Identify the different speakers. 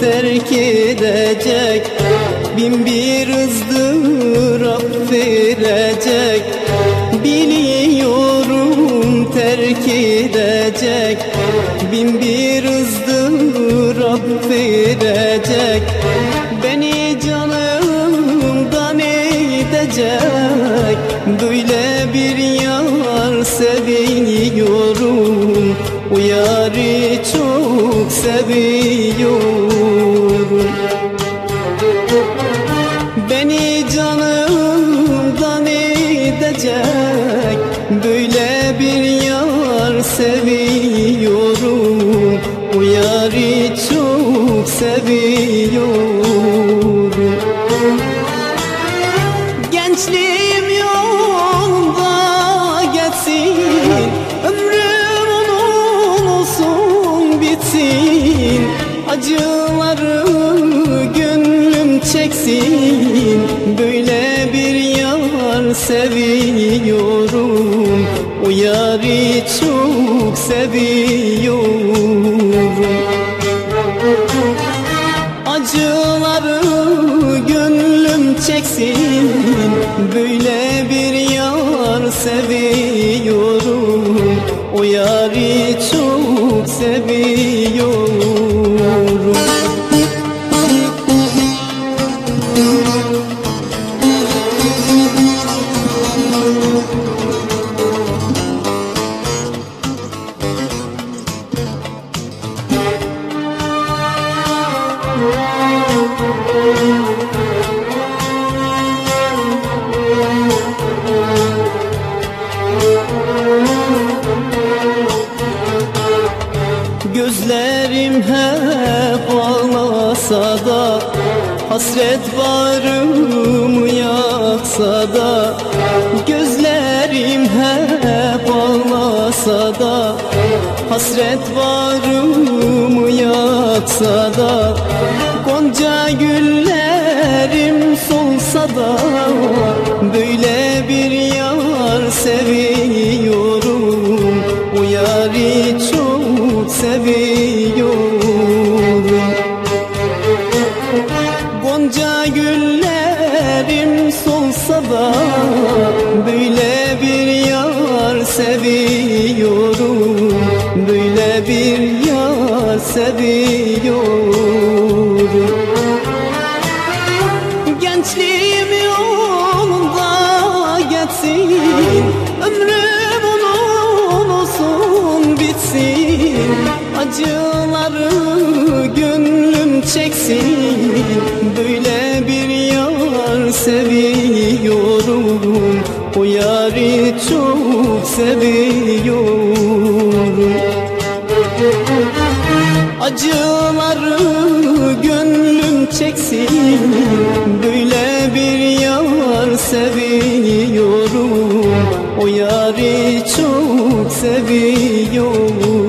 Speaker 1: terk edecek Bin bir ızdırap verecek Biliyorum terk edecek Bin bir ızdırap verecek edecek Böyle bir yar seviyorum. O yarı çok seviyorum. Beni canımdan edecek. Böyle bir yar seviyorum. O yarı çok seviyorum çeksin Böyle bir yar seviyorum. O yarı çok seviyorum. Acıları gönlüm çeksin Böyle bir yar seviyorum. O yarı çok seviyorum Hasret varım yaksa da Gözlerim hep ağlasa da Hasret varım yaksa da Gonca güllerim solsa da Gonca güllerim solsa da Böyle bir yar seviyorum. Böyle bir yar seviyorum. Gençliğim yolda geçsin Ömrüm onun olsun bitsin. Acıları gönlüm çeksin O yarı çok seviyorum. Acıları gönlüm çeksin Böyle bir yar seviyorum. O yarı çok seviyorum